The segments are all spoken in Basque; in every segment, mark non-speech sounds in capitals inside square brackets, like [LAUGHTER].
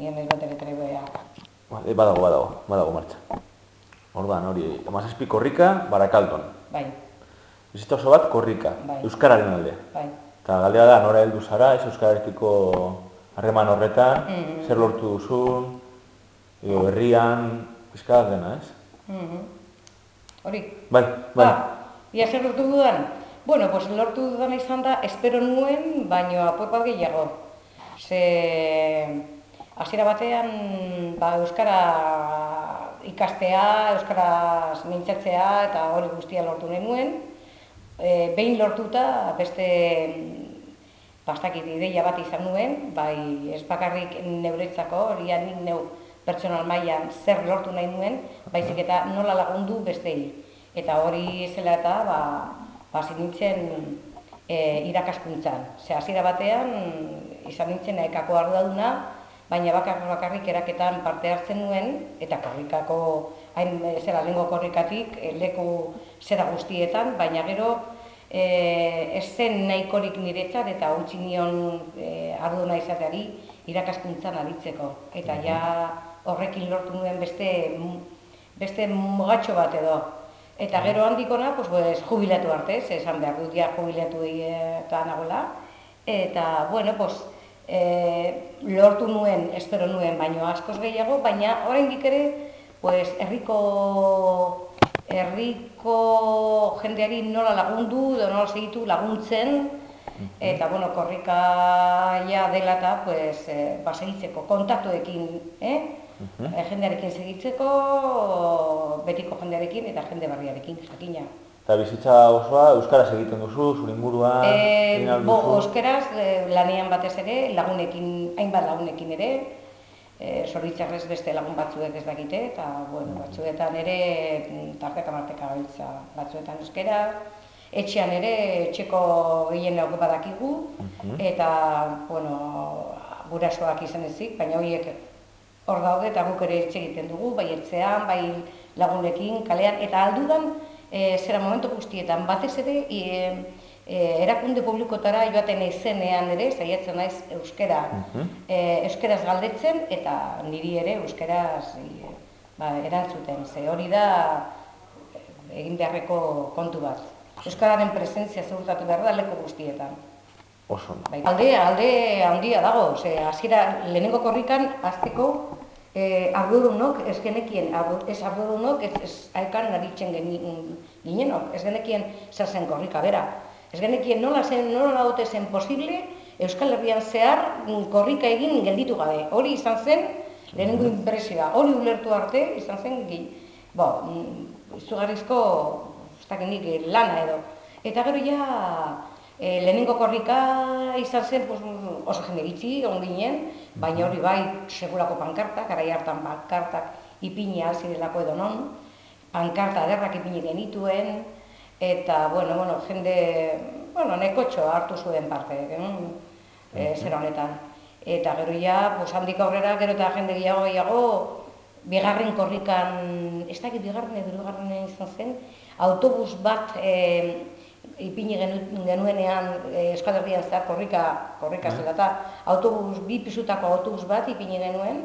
nien bat trebea. Ba, e, badago, badago, badago martxa. Orduan, hori, amazazpi korrika, barakaldon. Bai, Bizitza oso bat korrika, Bai. Euskararen alde. bai. Eta galdea da, nora heldu zara, ez Euskararekiko harreman horretan, Mm. zer lortu duzun, edo herrian, pizka dena, ez? Mhm. Hori, Bai, bai. Ba, ia zer lortu dudan? Bueno, pues lortu dudana izan da, espero nuen, baino apur bat gehiago. Ze, hasiera batean, ba, Euskara ikastea, Euskaraz mintzatzea, eta hori guztia lortu nahi nuen. E, behin lortuta, beste bastakit ideia bat izan nuen, bai ez bakarrik neuretzako, hori nik neu pertsonal mailan zer lortu nahi nuen, baizik eta nola lagundu bestei. Eta hori zela eta, ba, hasi nintzen e, irakaskuntzan. Ze hasiera batean izan nintzen ekako arduraduna, baina bakar bakarrik eraketan parte hartzen nuen, eta korrikako, hain zera lengo korrikatik, e, leku zera guztietan, baina gero e, ez zen nahikorik niretzat eta utzi nion e, arduna izateari irakaskuntzan aritzeko. Eta ja horrekin lortu nuen beste, beste mugatxo bat edo. Eta gero handikona, pues, pues, jubilatu arte, esan behar dut ja jubilatu eta nagoela. Eta, bueno, pues, e, lortu nuen, espero nuen, baino askoz gehiago, baina oraindik ere, pues, herriko herriko jendeari nola lagundu, edo nola segitu laguntzen, eta, bueno, korrika ja dela eta, pues, e, ba, segitzeko, kontaktuekin, eh? E, jendearekin segitzeko, betiko jendearekin eta jende barriarekin, jakina. Eta bizitza osoa Euskaraz egiten duzu, zure inguruan, E, bo, duzu? euskeraz, e, lanean batez ere, lagunekin, hainbat lagunekin ere, e, zoritzarrez beste lagun batzuek ez dakite, eta, bueno, batzuetan ere, mm, tarteka marteka gabiltza, batzuetan euskera, etxean ere, etxeko gehien lagu badakigu, eta, bueno, gurasoak izan ezik, baina horiek hor daude eta guk ere etxe egiten dugu, bai etxean, bai lagunekin, kalean, eta aldudan, e, zera momentu guztietan, batez ere, e, e, erakunde publikotara joaten izenean ere, saiatzen naiz euskera, e, euskeraz galdetzen, eta niri ere euskeraz e, ba, erantzuten, ze hori da egin beharreko kontu bat. Euskararen presentzia ziurtatu behar da leku guztietan. Oso. Bai. Alde, alde handia dago, ze hasiera lehenengo korrikan azteko eh, ardurunok ez genekien, ardu- ez ardurunok ez, ez haikan naritzen ginenok, ez genekien zer zen korrika bera. Ez genekien nola zen, nola ote zen posible Euskal Herrian zehar korrika egin gelditu gabe. Hori izan zen lehenengo impresioa, hori ulertu arte izan zen gi, bo, mm, izugarrizko ez lana edo. Eta gero ja E, lehenengo korrika izan zen pues, oso jende gitxi, egon ginen, baina hori bai, segulako pankartak, garai hartan pankartak ipini zirelako edo non, pankarta ederrak ipini genituen, eta, bueno, bueno, jende, bueno, nekotxo hartu zuen parte, eh, zer honetan. Eta gero ja, pues, handik aurrera, gero eta jende gehiago gehiago, bigarren korrikan, ez dakit bigarren edo izan zen, autobus bat e, ipini genu- genuenean e, Euskal Herrian zehar korrika, korrika zela eta autobus, bi pisutako autobus bat ipini genuen,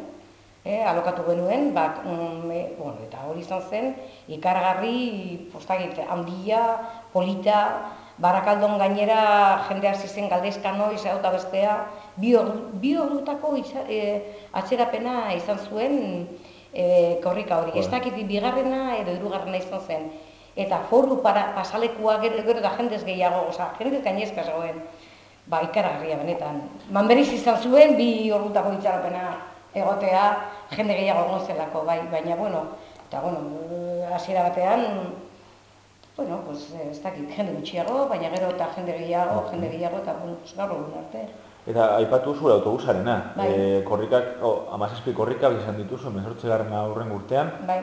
e, alokatu genuen, bak, mm, e, bueno, eta hori izan zen, ikaragarri, postakit, handia, polita, Barakaldon gainera jende hasi zen galdezka noiz eta bestea, bi ordu- bi ordutako e, atzerapena izan zuen e, korrika hori. Ez dakit bigarrena edo hirugarrena izan zen. Eta foru para, pasalekua gero, gero da jendez gehiago, oza, jendez gainezka zegoen. Ba, ikaragarria benetan. Manberiz izan zuen, bi ordutako itxaropena egotea, jende gehiago egon zelako, bai, baina, bueno, eta, bueno, hasiera batean, bueno, pues, ez dakit, jende gutxiago, baina gero eta jende gehiago, jende gehiago, eta, bueno, gaur egun arte. Eta aipatu zure autobusarena. Bai. E, korrikak, oh, amazazpi korrikak izan dituzu, emezortze garren aurren urtean. Bai,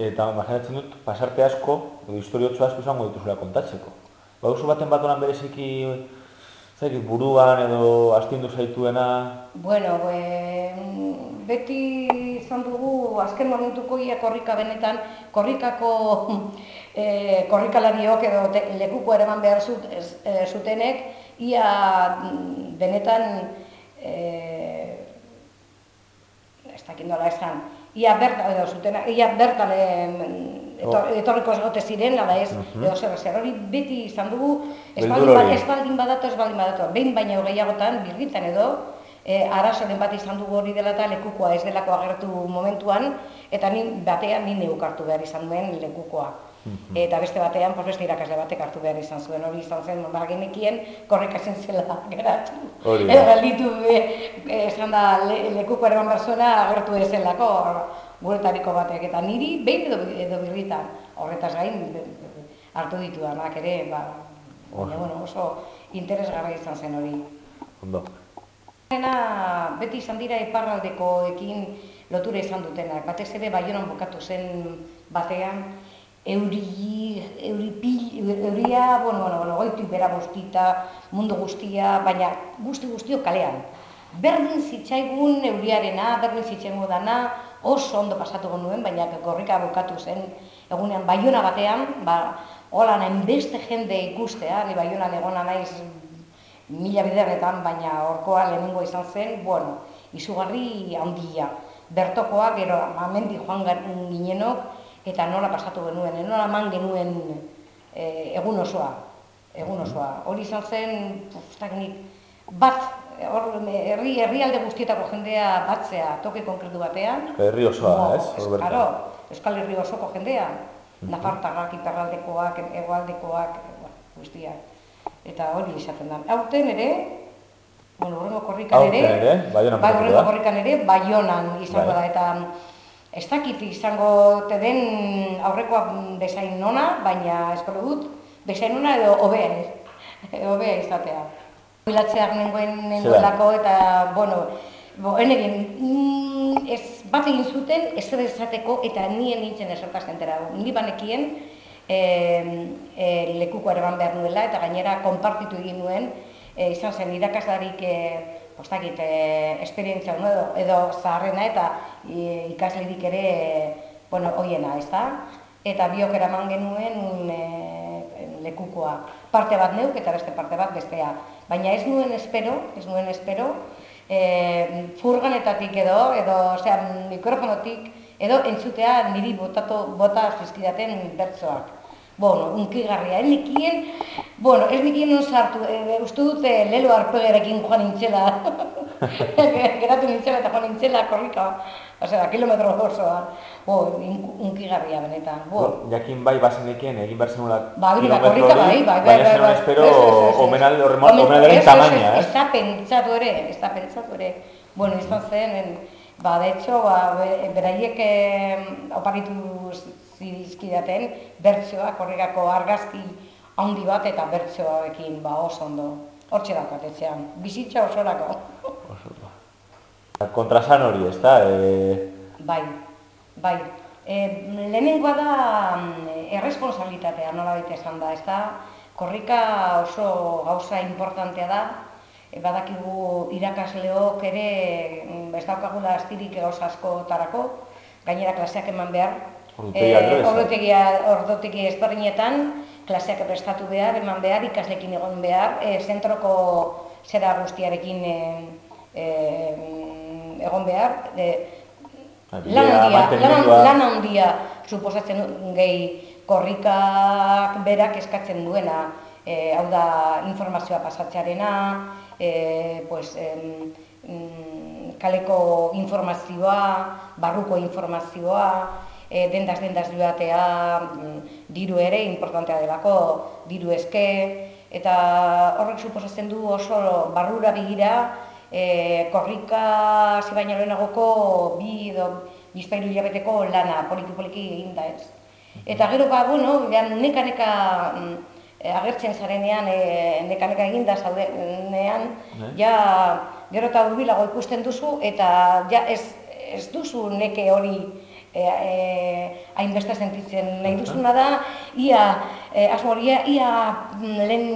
Eta imaginatzen dut, pasarte asko, historiotxo asko izango dituzula kontatzeko. Bauzu baten bat honan bereziki, zaitik, buruan edo astindu zaituena, Bueno, e, beti izan dugu azken momentuko ia korrika benetan, korrikako [LAUGHS] e, korrikalariok edo te, lekuko ere eman behar zut, ez, e, zutenek, ia mm, benetan e, zakin dola esan, ia bertan, edo zuten, ia bertan etor, oh. etorriko egote ziren, ala ez, mhm. edo zer, zer, hori beti izan dugu, espaldin, ba, espaldin badatu, espaldin badatu, behin baina gehiagotan, birgitan edo, e, arazoren bat izan dugu hori dela eta lekukoa ez delako agertu momentuan, eta ni batean ni neukartu behar izan duen lekukoa. Mhm. Eta beste batean, pues beste irakasle batek hartu behar izan zuen, hori izan zen, ba, genekien, korrekazen zela geratu. Hori Edo galditu, e, esan da, le, lekuko ere berzuna agertu ezelako, guretariko batek, eta niri behin edo, edo birritan, horretaz gain, hartu ditu danak ere, ba, baina, bueno, oso interesgarra izan zen hori. Ondo. Beti izan dira iparraldekoekin lotura izan dutenak, batez ere baionan bukatu zen batean, euri, euri pil, euria, bueno, bueno, bueno, goitu bera guztita, mundu guztia, baina guzti guztio kalean. Berdin zitzaigun euriarena, berdin zitzaigun dana, oso ondo pasatu nuen, baina gorrika bukatu zen egunean baiona batean, ba, hola nahin beste jende ikustea, ni baionan egona naiz mila bideretan, baina horkoa lehenengo izan zen, bueno, izugarri handia. Bertokoa, gero, amendi joan ginenok, eta nola pasatu genuen, eh, nola man genuen e, egun osoa, egun osoa. Hori izan zen, nik, bat, hor, herri, herrialde guztietako jendea batzea toke konkretu batean. Herri osoa, ez? Claro, Euskal Herri osoko jendea, Nafartagak, Iparraldekoak, Egoaldekoak, guztiak. Eta hori izaten da. Aurten ere, bueno, horrengo korrikan ere, bai, horrengo korrikan ere, baionan izango bai. da, eta Ez dakit izango te den aurrekoa bezain nona, baina eskolo dut, bezain nona edo hobea hobea izatea. Bilatzeak nengoen nengoelako eta, bueno, bo, enegin, mm, ez bat egin zuten ez zer esateko eta nien nintzen esertaz entera. Ni banekien e, e, lekuko ere ban behar nuela eta gainera konpartitu egin nuen, e, izan zen irakasarik e, ostakit, e, esperientzia edo, edo zaharrena eta e, ikaslerik ere bueno, hoiena, ez da? Eta biok eraman genuen e, lekukoa. Parte bat neuk eta beste parte bat bestea. Baina ez nuen espero, ez nuen espero, e, furganetatik edo, edo, osea, mikrofonotik, edo entzutea niri botatu, bota zizkidaten bertzoak bueno, unkigarria, ez nikien, bueno, ez nikien non sartu, e, uste dute lelo arpegerekin joan nintzela, [LAUGHS] geratu nintzela eta joan nintzela korrika, osea, kilometro osoa, bo, unkigarria benetan, bo. jakin bai bazenekien egin behar zenula ba, kilometro hori, bai, bai, bai, baina zenula espero omenal horrenaren tamaina, ez? Ez da pentsatu ere, ez da pentsatu ere, bueno, izan zen, ba, de hecho, ba, beraiek oparitu zidizkidaten bertsoak horregako argazki handi bat eta bertsoarekin ba oso ondo. Hortxe dakat etxean, bizitza osorako. Kontrasan hori, ez da? E... Bai, bai. E, lehenengoa da mm, erresponsabilitatea nola baita esan da, ez da? Korrika oso gauza importantea da, e, badakigu irakasleok ere mm, ez daukagula astirik gauza asko tarako, gainera klaseak eman behar, Ordutegia ordutegia ezberdinetan klaseak prestatu behar, eman behar, ikaslekin egon behar, e, zentroko zera guztiarekin e, e, egon behar. E, lan handia, lan, handia suposatzen gehi korrikak berak eskatzen duena, e, hau da informazioa pasatzearena, e, pues, e, kaleko informazioa, barruko informazioa, e, dendas dendas joatea mm, diru ere importantea delako, diru eske, eta horrek suposatzen du oso barrura bigira, e, korrika hasi baina lehenagoko bi edo bizpairu hilabeteko lana poliki-poliki egin da ez. Eta gero ba, bueno, neka-neka mm, agertzen zarenean, e, neka-neka egin da zaudenean, bai. ja, gero eta urbilago ikusten duzu, eta ja, ez, ez duzu neke hori e, e, hainbeste sentitzen nahi duzuna da, ia, e, asmoria, ia, mm, lehen,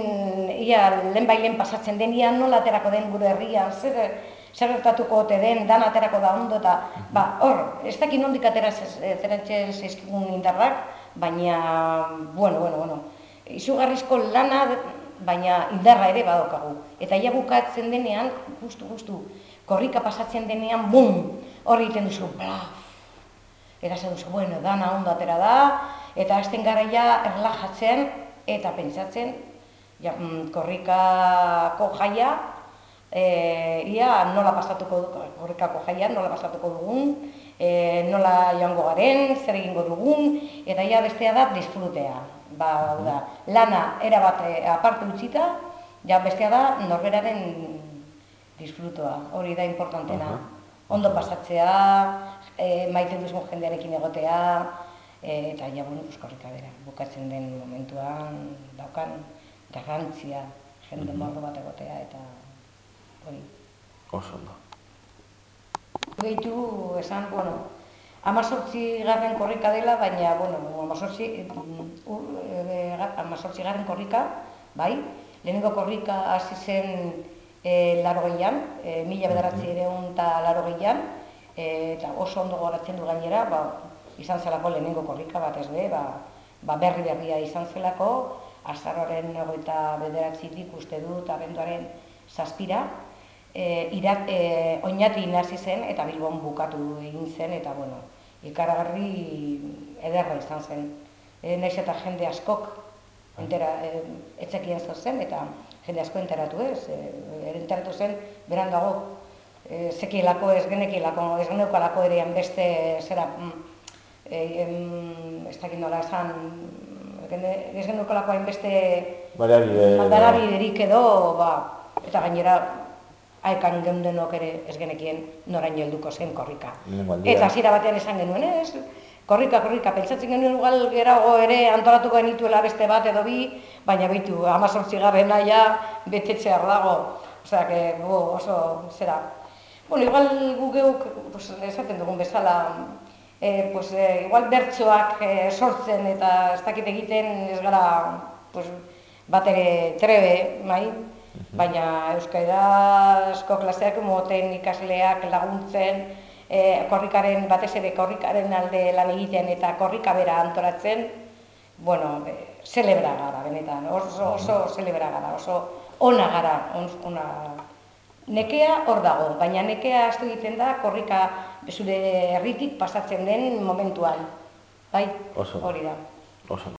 ia lehen bailen pasatzen den, ia nola aterako den gure herria, zer, zer gertatuko ote den, dan aterako da ondo, eta, ba, hor, ez dakit nondik atera zerantxe zeizkigun indarrak, baina, bueno, bueno, bueno, izugarrizko lana, baina indarra ere badokagu. Eta ia bukatzen denean, justu, justu, korrika pasatzen denean, bum, hor egiten duzu, bla, eta duzu, bueno, dana ondo atera da, eta hasten garaia erlajatzen eta pentsatzen, ja, mm, korrikako jaia, e, ia nola pasatuko du, korrikako jaia, nola pasatuko dugun, e, nola joango garen, zer egingo dugun, eta ia bestea da disfrutea. Ba, da, lana erabat e, aparte utzita, ja bestea da norberaren disfrutoa, hori da importantena. Ondo pasatzea, e, maite duzun jendearekin egotea, e, eta ja, bueno, euskorrika bera, bukatzen den momentuan daukan garrantzia jende mordo bat egotea, eta hori. Oso ondo. Gehitu esan, bueno, amazortzi garren korrika dela, baina, bueno, amazortzi, e, amazortzi garren korrika, bai, lehenengo korrika hasi zen e, laro gehian, e, mila bederatzi ere eta laro gehian, eta oso ondo goratzen du gainera, ba, izan zelako lehenengo korrika bat ez be, ba, ba berri berria izan zelako, azaroren egoita bederatzitik uste dut, abenduaren zazpira, e, irat, e, oinati hasi zen eta Bilbon bukatu egin zen, eta bueno, ikaragarri ederra izan zen. E, naiz eta jende askok entera, e, etzekien zen, eta jende asko enteratu ez, e, enteratu zen, beran dago, e, zekielako ez genekielako, ez geneukalako ere beste zera, e, em, ez dakit nola esan, ez geneukalako hainbeste baliabiderik edo, ba, eta gainera aekan geundenok ere ez genekien noraino helduko zen korrika. Eta hasiera batean esan genuen, ez? Korrika, korrika, pentsatzen genuen igual gerago ere antolatuko genituela beste bat edo bi, baina bitu, amazortzi garrena ja betetxe dago. Osea, que, bo, oso, zera. Bueno, igual gu geuk, pues, esaten dugun bezala, e, pues, e, igual bertsoak e, sortzen eta ez dakit egiten ez gara pues, bat ere trebe, mai? baina euskarazko klaseak moten ikasleak laguntzen, e, korrikaren, batez ere korrikaren alde lan egiten eta korrika bera antolatzen, bueno, e, celebra gara, benetan, oso, oso celebra gara, oso ona gara, ona Nekea hor dago, baina nekea astu egiten da korrika zure herritik pasatzen den momentuan. Bai, hori da. Oso.